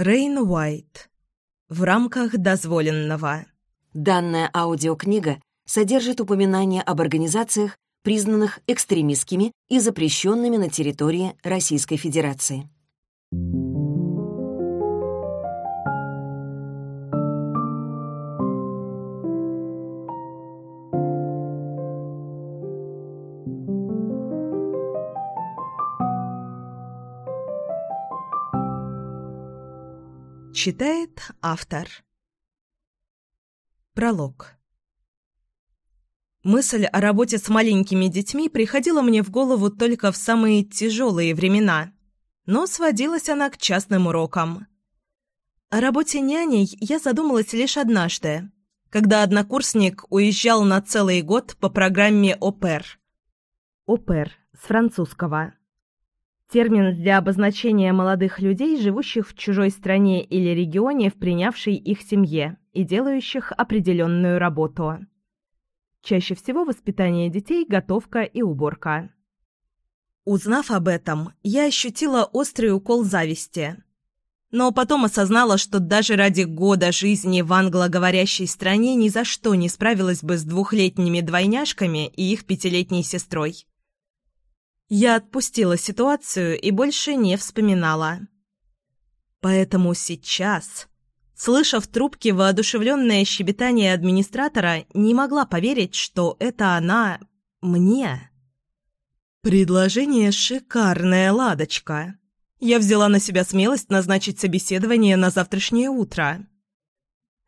Рейн Уайт. В рамках дозволенного. Данная аудиокнига содержит упоминания об организациях, признанных экстремистскими и запрещенными на территории Российской Федерации. Читает автор. Пролог. Мысль о работе с маленькими детьми приходила мне в голову только в самые тяжелые времена, но сводилась она к частным урокам. О работе няней я задумалась лишь однажды, когда однокурсник уезжал на целый год по программе ОПЕР. ОПЕР с французского. Термин для обозначения молодых людей, живущих в чужой стране или регионе в принявшей их семье и делающих определенную работу. Чаще всего воспитание детей, готовка и уборка. Узнав об этом, я ощутила острый укол зависти. Но потом осознала, что даже ради года жизни в англоговорящей стране ни за что не справилась бы с двухлетними двойняшками и их пятилетней сестрой. Я отпустила ситуацию и больше не вспоминала. Поэтому сейчас, слыша в трубке воодушевленное щебетание администратора, не могла поверить, что это она мне. «Предложение шикарное, Ладочка. Я взяла на себя смелость назначить собеседование на завтрашнее утро».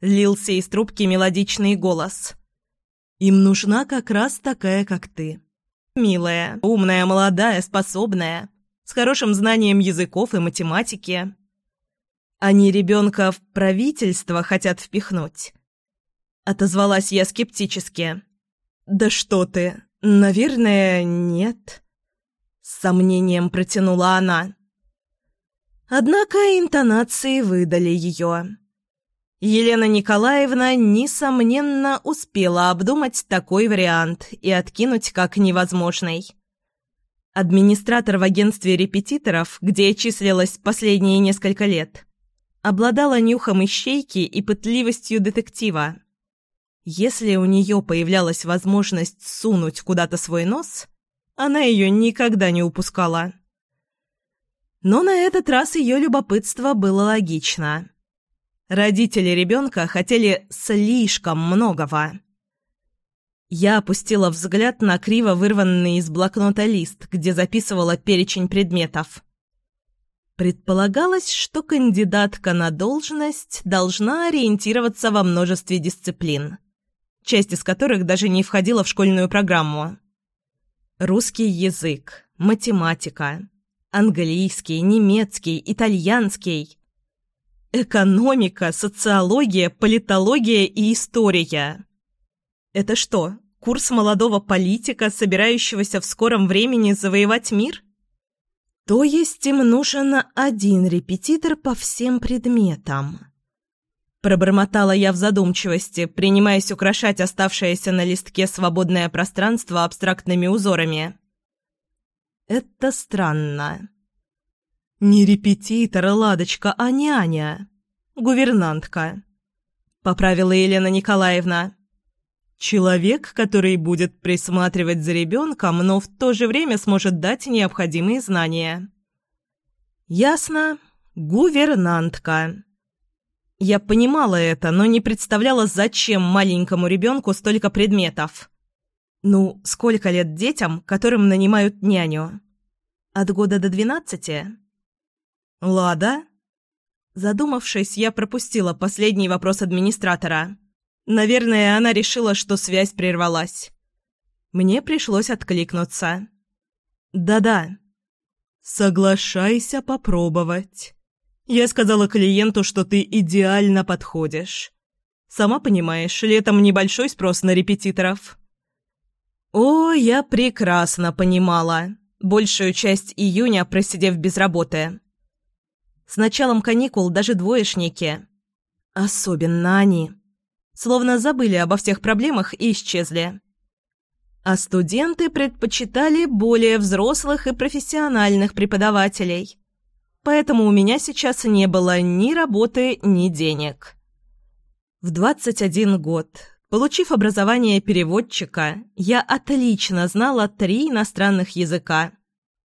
Лился из трубки мелодичный голос. «Им нужна как раз такая, как ты». Милая, умная, молодая, способная, с хорошим знанием языков и математики. Они ребенка в правительство хотят впихнуть. Отозвалась я скептически. «Да что ты, наверное, нет». С сомнением протянула она. Однако интонации выдали ее. Елена Николаевна, несомненно, успела обдумать такой вариант и откинуть как невозможный. Администратор в агентстве репетиторов, где я числилась последние несколько лет, обладала нюхом ищейки и пытливостью детектива. Если у нее появлялась возможность сунуть куда-то свой нос, она ее никогда не упускала. Но на этот раз ее любопытство было логично – Родители ребенка хотели слишком многого. Я опустила взгляд на криво вырванный из блокнота лист, где записывала перечень предметов. Предполагалось, что кандидатка на должность должна ориентироваться во множестве дисциплин, часть из которых даже не входила в школьную программу. Русский язык, математика, английский, немецкий, итальянский – Экономика, социология, политология и история. Это что, курс молодого политика, собирающегося в скором времени завоевать мир? То есть им нужен один репетитор по всем предметам. Пробормотала я в задумчивости, принимаясь украшать оставшееся на листке свободное пространство абстрактными узорами. Это странно. «Не репетитор, Ладочка, а няня. Гувернантка», — поправила Елена Николаевна. «Человек, который будет присматривать за ребенком, но в то же время сможет дать необходимые знания». «Ясно. Гувернантка». Я понимала это, но не представляла, зачем маленькому ребенку столько предметов. Ну, сколько лет детям, которым нанимают няню? От года до двенадцати? «Лада?» Задумавшись, я пропустила последний вопрос администратора. Наверное, она решила, что связь прервалась. Мне пришлось откликнуться. «Да-да». «Соглашайся попробовать. Я сказала клиенту, что ты идеально подходишь. Сама понимаешь, летом небольшой спрос на репетиторов». «О, я прекрасно понимала. Большую часть июня просидев без работы». С началом каникул даже двоечники, особенно они, словно забыли обо всех проблемах и исчезли. А студенты предпочитали более взрослых и профессиональных преподавателей. поэтому у меня сейчас не было ни работы, ни денег. В 21 год, получив образование переводчика, я отлично знала три иностранных языка,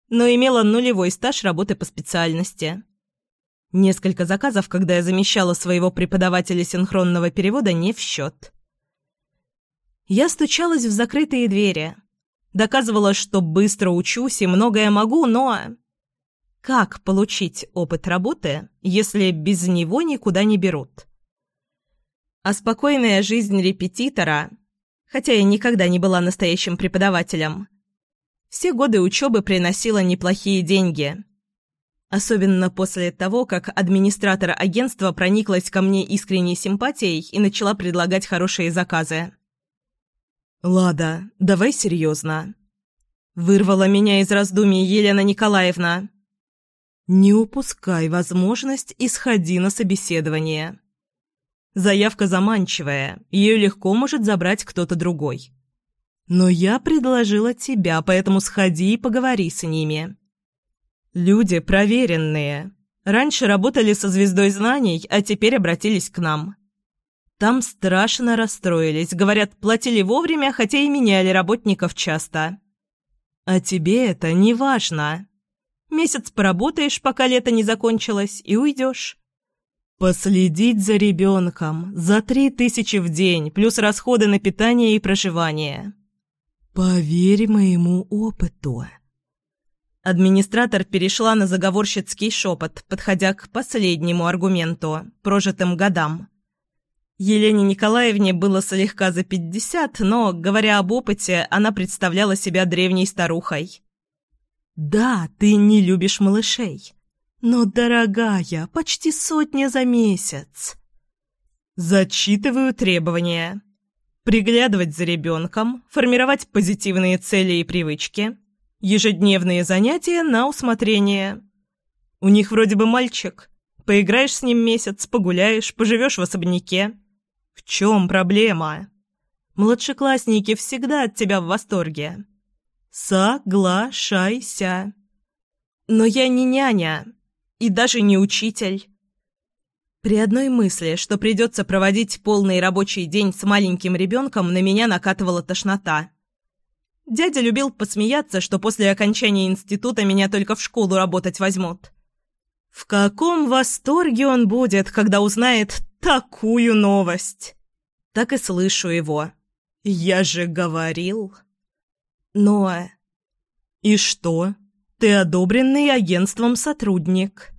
но имела нулевой стаж работы по специальности. Несколько заказов, когда я замещала своего преподавателя синхронного перевода, не в счет. Я стучалась в закрытые двери. Доказывала, что быстро учусь и многое могу, но... Как получить опыт работы, если без него никуда не берут? А спокойная жизнь репетитора, хотя я никогда не была настоящим преподавателем, все годы учебы приносила неплохие деньги – Особенно после того, как администратор агентства прониклась ко мне искренней симпатией и начала предлагать хорошие заказы. «Лада, давай серьезно». Вырвала меня из раздумий Елена Николаевна. «Не упускай возможность и сходи на собеседование. Заявка заманчивая, ее легко может забрать кто-то другой. Но я предложила тебя, поэтому сходи и поговори с ними». Люди проверенные. Раньше работали со звездой знаний, а теперь обратились к нам. Там страшно расстроились. Говорят, платили вовремя, хотя и меняли работников часто. А тебе это не важно. Месяц поработаешь, пока лето не закончилось, и уйдешь. Последить за ребенком за три тысячи в день, плюс расходы на питание и проживание. Поверь моему опыту. Администратор перешла на заговорщицкий шепот, подходя к последнему аргументу – прожитым годам. Елене Николаевне было слегка за пятьдесят, но, говоря об опыте, она представляла себя древней старухой. «Да, ты не любишь малышей, но, дорогая, почти сотня за месяц». «Зачитываю требования. Приглядывать за ребенком, формировать позитивные цели и привычки» Ежедневные занятия на усмотрение. У них вроде бы мальчик. Поиграешь с ним месяц, погуляешь, поживешь в особняке. В чем проблема? Младшеклассники всегда от тебя в восторге. Соглашайся. Но я не няня и даже не учитель. При одной мысли, что придется проводить полный рабочий день с маленьким ребенком, на меня накатывала тошнота. Дядя любил посмеяться, что после окончания института меня только в школу работать возьмут. В каком восторге он будет, когда узнает такую новость? Так и слышу его. Я же говорил. Но... И что? Ты одобренный агентством сотрудник.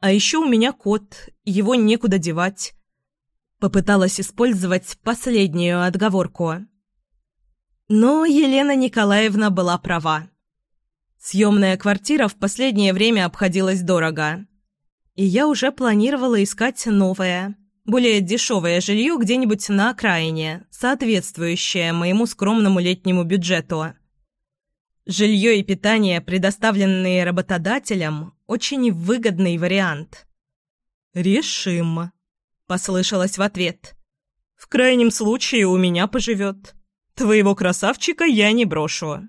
А еще у меня кот, его некуда девать. Попыталась использовать последнюю отговорку. Но Елена Николаевна была права. Съемная квартира в последнее время обходилась дорого. И я уже планировала искать новое, более дешевое жилье где-нибудь на окраине, соответствующее моему скромному летнему бюджету. Жилье и питание, предоставленные работодателем, очень выгодный вариант. «Решим», — послышалось в ответ. «В крайнем случае у меня поживет». Твоего красавчика я не брошу».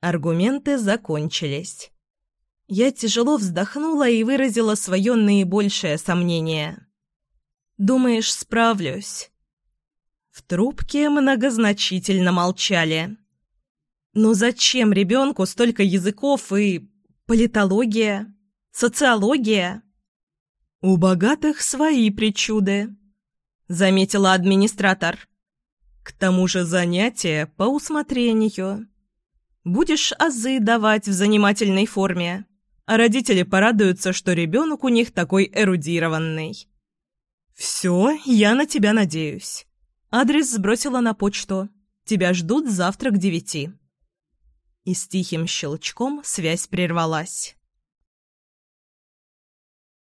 Аргументы закончились. Я тяжело вздохнула и выразила свое наибольшее сомнение. «Думаешь, справлюсь?» В трубке многозначительно молчали. «Но зачем ребенку столько языков и... политология, социология?» «У богатых свои причуды», — заметила администратор. К тому же занятия по усмотрению. Будешь азы давать в занимательной форме, а родители порадуются, что ребенок у них такой эрудированный. «Все, я на тебя надеюсь. Адрес сбросила на почту. Тебя ждут завтра к девяти». И с тихим щелчком связь прервалась.